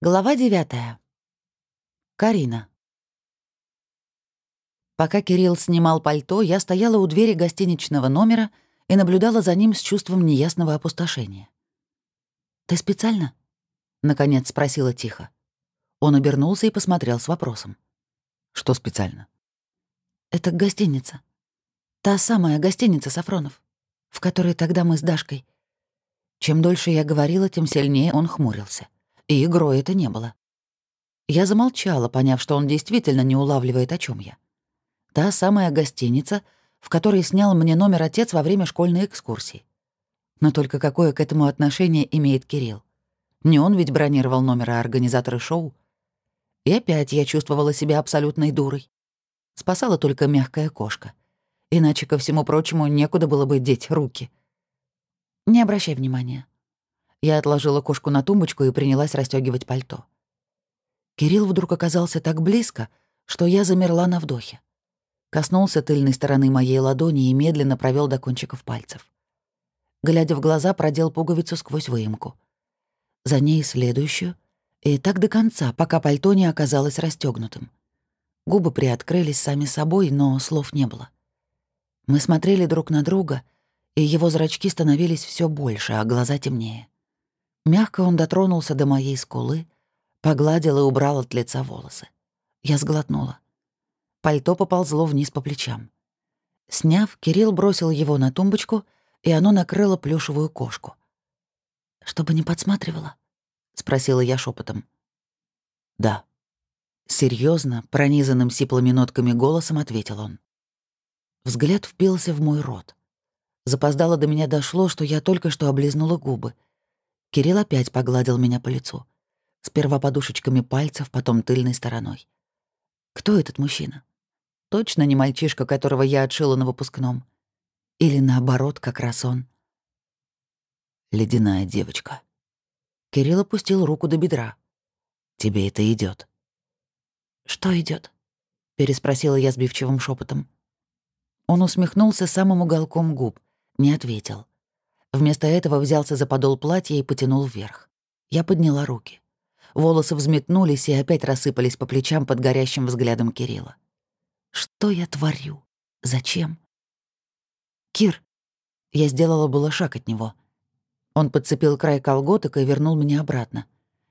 Глава девятая. Карина. Пока Кирилл снимал пальто, я стояла у двери гостиничного номера и наблюдала за ним с чувством неясного опустошения. «Ты специально?» — наконец спросила тихо. Он обернулся и посмотрел с вопросом. «Что специально?» «Это гостиница. Та самая гостиница Сафронов, в которой тогда мы с Дашкой...» Чем дольше я говорила, тем сильнее он хмурился — и игрой это не было. Я замолчала, поняв, что он действительно не улавливает, о чем я. Та самая гостиница, в которой снял мне номер отец во время школьной экскурсии. Но только какое к этому отношение имеет Кирилл? Не он ведь бронировал номер, а организаторы шоу. И опять я чувствовала себя абсолютной дурой. Спасала только мягкая кошка. Иначе, ко всему прочему, некуда было бы деть руки. Не обращай внимания. Я отложила кошку на тумбочку и принялась расстегивать пальто. Кирилл вдруг оказался так близко, что я замерла на вдохе. Коснулся тыльной стороны моей ладони и медленно провел до кончиков пальцев. Глядя в глаза, продел пуговицу сквозь выемку. За ней следующую, и так до конца, пока пальто не оказалось расстегнутым. Губы приоткрылись сами собой, но слов не было. Мы смотрели друг на друга, и его зрачки становились все больше, а глаза темнее. Мягко он дотронулся до моей скулы, погладил и убрал от лица волосы. Я сглотнула. Пальто поползло вниз по плечам. Сняв, Кирилл бросил его на тумбочку, и оно накрыло плюшевую кошку. «Чтобы не подсматривала?» — спросила я шепотом. «Да». Серьезно, пронизанным сиплыми нотками голосом ответил он. Взгляд впился в мой рот. Запоздало до меня дошло, что я только что облизнула губы — Кирилл опять погладил меня по лицу. Сперва подушечками пальцев, потом тыльной стороной. Кто этот мужчина? Точно не мальчишка, которого я отшила на выпускном. Или наоборот, как раз он. Ледяная девочка. Кирилл опустил руку до бедра. Тебе это идет. Что идет? переспросила я сбивчивым шепотом. Он усмехнулся самым уголком губ, не ответил. Вместо этого взялся за подол платья и потянул вверх. Я подняла руки. Волосы взметнулись и опять рассыпались по плечам под горящим взглядом Кирилла. Что я творю? Зачем? Кир. Я сделала было шаг от него. Он подцепил край колготок и вернул меня обратно.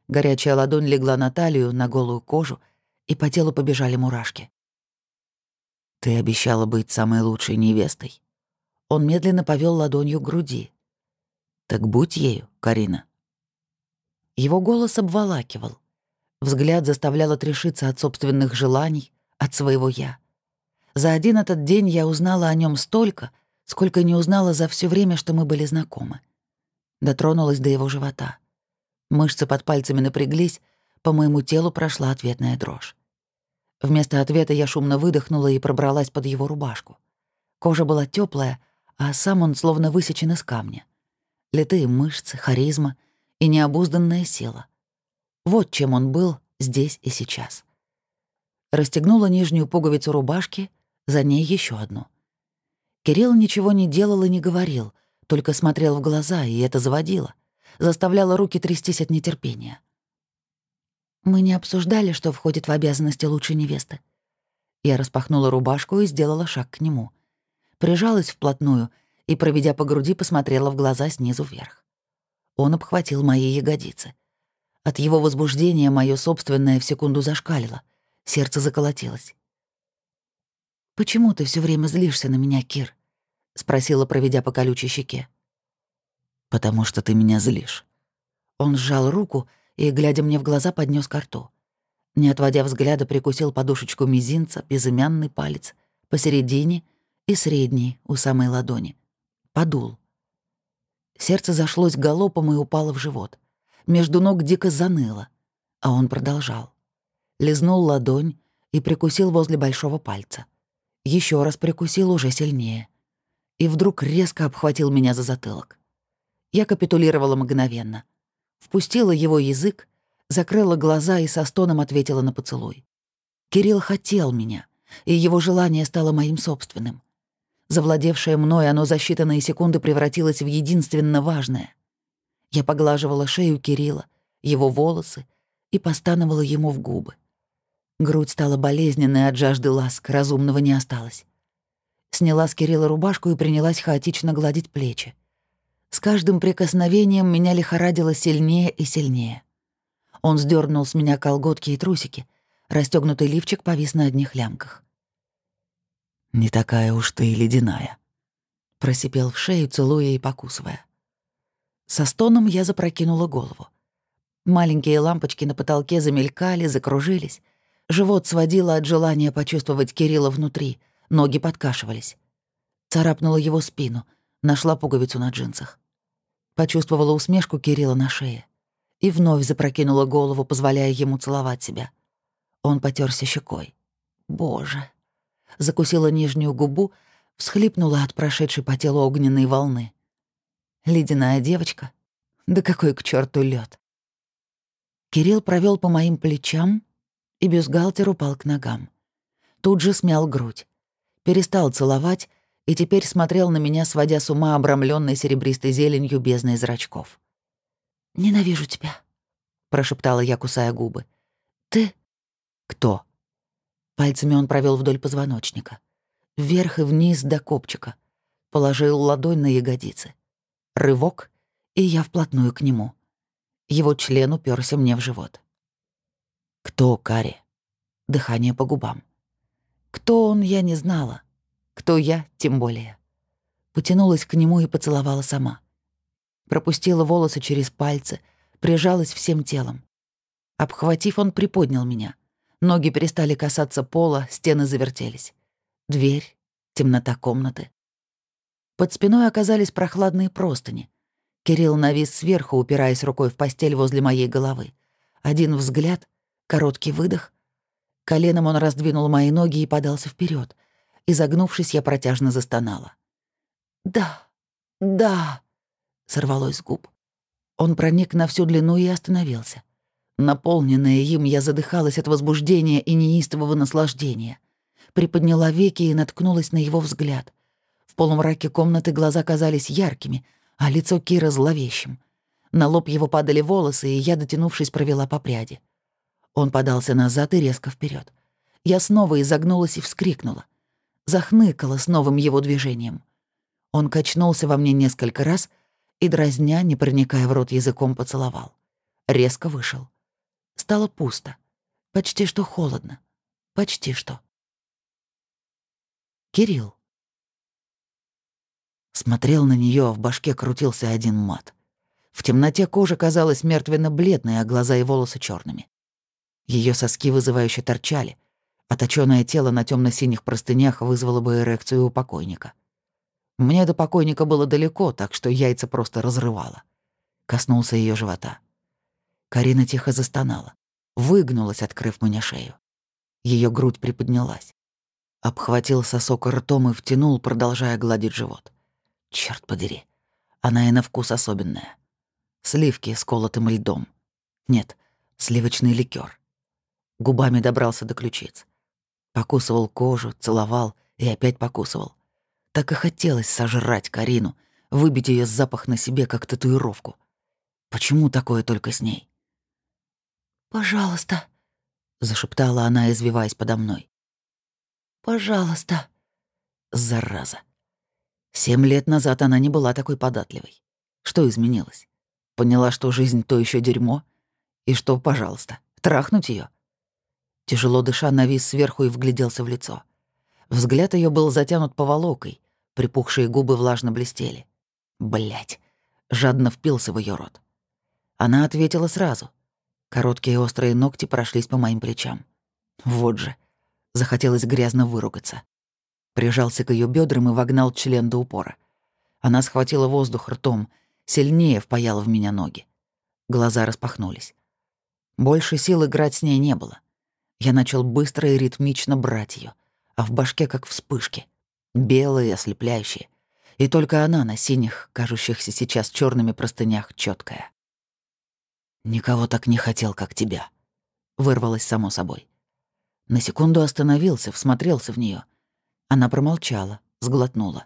Горячая ладонь легла на талию, на голую кожу, и по телу побежали мурашки. «Ты обещала быть самой лучшей невестой». Он медленно повел ладонью к груди. Так будь ею, Карина. Его голос обволакивал. Взгляд заставлял отрешиться от собственных желаний, от своего «я». За один этот день я узнала о нем столько, сколько не узнала за все время, что мы были знакомы. Дотронулась до его живота. Мышцы под пальцами напряглись, по моему телу прошла ответная дрожь. Вместо ответа я шумно выдохнула и пробралась под его рубашку. Кожа была теплая, а сам он словно высечен из камня литые мышцы, харизма и необузданная сила. Вот чем он был здесь и сейчас. Расстегнула нижнюю пуговицу рубашки, за ней еще одну. Кирилл ничего не делал и не говорил, только смотрел в глаза, и это заводило, заставляло руки трястись от нетерпения. Мы не обсуждали, что входит в обязанности лучшей невесты. Я распахнула рубашку и сделала шаг к нему. Прижалась вплотную — и, проведя по груди, посмотрела в глаза снизу вверх. Он обхватил мои ягодицы. От его возбуждения мое собственное в секунду зашкалило, сердце заколотилось. «Почему ты все время злишься на меня, Кир?» — спросила, проведя по колючей щеке. «Потому что ты меня злишь». Он сжал руку и, глядя мне в глаза, поднес ко рту. Не отводя взгляда, прикусил подушечку мизинца, безымянный палец, посередине и средний, у самой ладони подул. Сердце зашлось галопом и упало в живот. Между ног дико заныло, а он продолжал. Лизнул ладонь и прикусил возле большого пальца. Еще раз прикусил уже сильнее. И вдруг резко обхватил меня за затылок. Я капитулировала мгновенно. Впустила его язык, закрыла глаза и со стоном ответила на поцелуй. Кирилл хотел меня, и его желание стало моим собственным. Завладевшее мной, оно за считанные секунды превратилось в единственно важное. Я поглаживала шею Кирилла, его волосы, и постановала ему в губы. Грудь стала болезненной от жажды ласк, разумного не осталось. Сняла с Кирилла рубашку и принялась хаотично гладить плечи. С каждым прикосновением меня лихорадило сильнее и сильнее. Он сдернул с меня колготки и трусики. Расстегнутый лифчик повис на одних лямках. «Не такая уж ты и ледяная», — просипел в шею, целуя и покусывая. Со стоном я запрокинула голову. Маленькие лампочки на потолке замелькали, закружились. Живот сводило от желания почувствовать Кирилла внутри, ноги подкашивались. Царапнула его спину, нашла пуговицу на джинсах. Почувствовала усмешку Кирилла на шее и вновь запрокинула голову, позволяя ему целовать себя. Он потерся щекой. Боже. Закусила нижнюю губу, всхлипнула от прошедшей по телу огненной волны. Ледяная девочка? Да какой к черту лед! Кирилл провел по моим плечам, и бюстгальтер упал к ногам. Тут же смял грудь. Перестал целовать и теперь смотрел на меня, сводя с ума обрамленной серебристой зеленью бездной зрачков. «Ненавижу тебя», — прошептала я, кусая губы. «Ты...» «Кто?» Пальцами он провел вдоль позвоночника. Вверх и вниз до копчика. Положил ладонь на ягодицы. Рывок, и я вплотную к нему. Его член уперся мне в живот. «Кто Кари?» Дыхание по губам. Кто он, я не знала. Кто я, тем более. Потянулась к нему и поцеловала сама пропустила волосы через пальцы, прижалась всем телом. Обхватив, он приподнял меня. Ноги перестали касаться пола, стены завертелись. Дверь, темнота комнаты. Под спиной оказались прохладные простыни. Кирилл навис сверху, упираясь рукой в постель возле моей головы. Один взгляд, короткий выдох. Коленом он раздвинул мои ноги и подался вперед. Изогнувшись, я протяжно застонала. «Да, да», сорвалось с губ. Он проник на всю длину и остановился. Наполненная им, я задыхалась от возбуждения и неистового наслаждения. Приподняла веки и наткнулась на его взгляд. В полумраке комнаты глаза казались яркими, а лицо Кира зловещим. На лоб его падали волосы, и я, дотянувшись, провела по пряди. Он подался назад и резко вперед. Я снова изогнулась и вскрикнула. Захныкала с новым его движением. Он качнулся во мне несколько раз — и, дразня, не проникая в рот языком, поцеловал. Резко вышел. Стало пусто. Почти что холодно. Почти что. Кирилл. Смотрел на нее, в башке крутился один мат. В темноте кожа казалась мертвенно-бледной, а глаза и волосы черными. Ее соски вызывающе торчали, а точёное тело на темно синих простынях вызвало бы эрекцию у покойника. Мне до покойника было далеко, так что яйца просто разрывало. Коснулся ее живота. Карина тихо застонала, выгнулась, открыв мне шею. Ее грудь приподнялась. Обхватил сосок ртом и втянул, продолжая гладить живот. Черт подери, она и на вкус особенная. Сливки с колотым льдом. Нет, сливочный ликер. Губами добрался до ключиц. Покусывал кожу, целовал и опять покусывал. Так и хотелось сожрать Карину, выбить ее запах на себе, как татуировку. Почему такое только с ней? «Пожалуйста», — зашептала она, извиваясь подо мной. «Пожалуйста». Зараза. Семь лет назад она не была такой податливой. Что изменилось? Поняла, что жизнь то еще дерьмо? И что, пожалуйста, трахнуть ее? Тяжело дыша, навис сверху и вгляделся в лицо. Взгляд ее был затянут поволокой, Припухшие губы влажно блестели. Блять, жадно впился в ее рот. Она ответила сразу. Короткие острые ногти прошлись по моим плечам. Вот же. Захотелось грязно выругаться. Прижался к ее бедрам и вогнал член до упора. Она схватила воздух ртом, сильнее впаяла в меня ноги. Глаза распахнулись. Больше сил играть с ней не было. Я начал быстро и ритмично брать ее, а в башке как вспышки — белые, ослепляющие. И только она на синих, кажущихся сейчас черными простынях, четкая. «Никого так не хотел, как тебя», — вырвалось само собой. На секунду остановился, всмотрелся в нее. Она промолчала, сглотнула.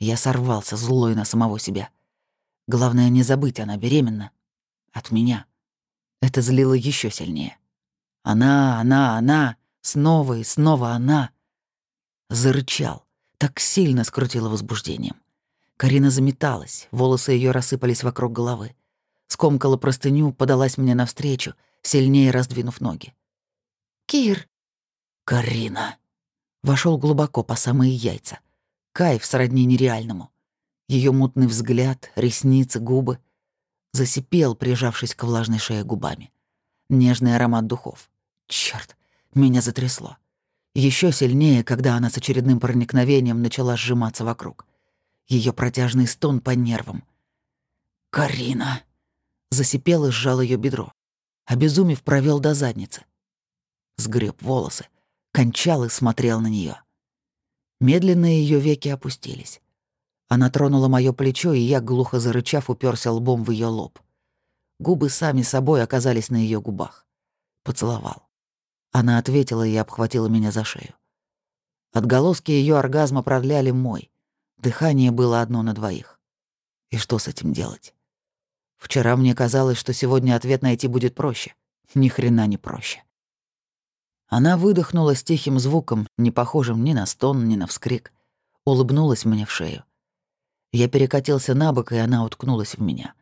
Я сорвался, злой на самого себя. Главное, не забыть, она беременна. От меня. Это злило еще сильнее. Она, она, она, снова и снова она. Зарычал, так сильно скрутило возбуждением. Карина заметалась, волосы ее рассыпались вокруг головы. Скомкала простыню, подалась мне навстречу, сильнее раздвинув ноги. «Кир!» «Карина!» Вошел глубоко по самые яйца. Кайф сродни нереальному. Ее мутный взгляд, ресницы, губы. Засипел, прижавшись к влажной шее губами. Нежный аромат духов. Черт, меня затрясло. Еще сильнее, когда она с очередным проникновением начала сжиматься вокруг. Ее протяжный стон по нервам. «Карина!» Засипел и сжал ее бедро. Обезумев, провел до задницы. Сгреб волосы, кончал и смотрел на нее. Медленно ее веки опустились. Она тронула мое плечо, и я, глухо зарычав, уперся лбом в ее лоб. Губы сами собой оказались на ее губах. Поцеловал. Она ответила и обхватила меня за шею. Отголоски ее оргазма продляли мой. Дыхание было одно на двоих. И что с этим делать? Вчера мне казалось, что сегодня ответ найти будет проще. Ни хрена не проще. Она выдохнула с тихим звуком, не похожим ни на стон, ни на вскрик. Улыбнулась мне в шею. Я перекатился на бок, и она уткнулась в меня.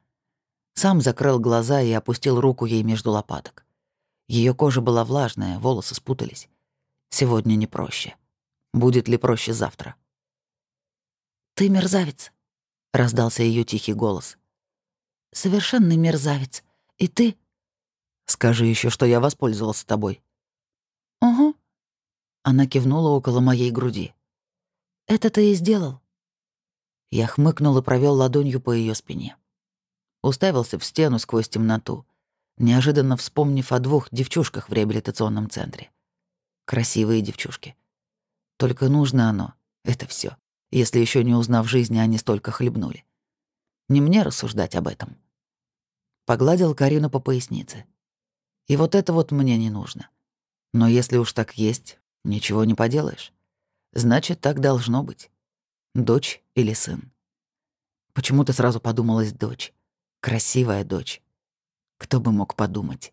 Сам закрыл глаза и опустил руку ей между лопаток. Ее кожа была влажная, волосы спутались. Сегодня не проще. Будет ли проще завтра? «Ты мерзавец», — раздался ее тихий голос. «Совершенный мерзавец. И ты...» «Скажи еще, что я воспользовался тобой». «Угу». Она кивнула около моей груди. «Это ты и сделал. Я хмыкнул и провел ладонью по ее спине. Уставился в стену сквозь темноту, неожиданно вспомнив о двух девчушках в реабилитационном центре. Красивые девчушки. Только нужно оно, это все, если еще не узнав жизни, они столько хлебнули. Не мне рассуждать об этом. Погладил Карину по пояснице. И вот это вот мне не нужно. Но если уж так есть, ничего не поделаешь. Значит, так должно быть. Дочь или сын? Почему-то сразу подумалась дочь. Красивая дочь. Кто бы мог подумать?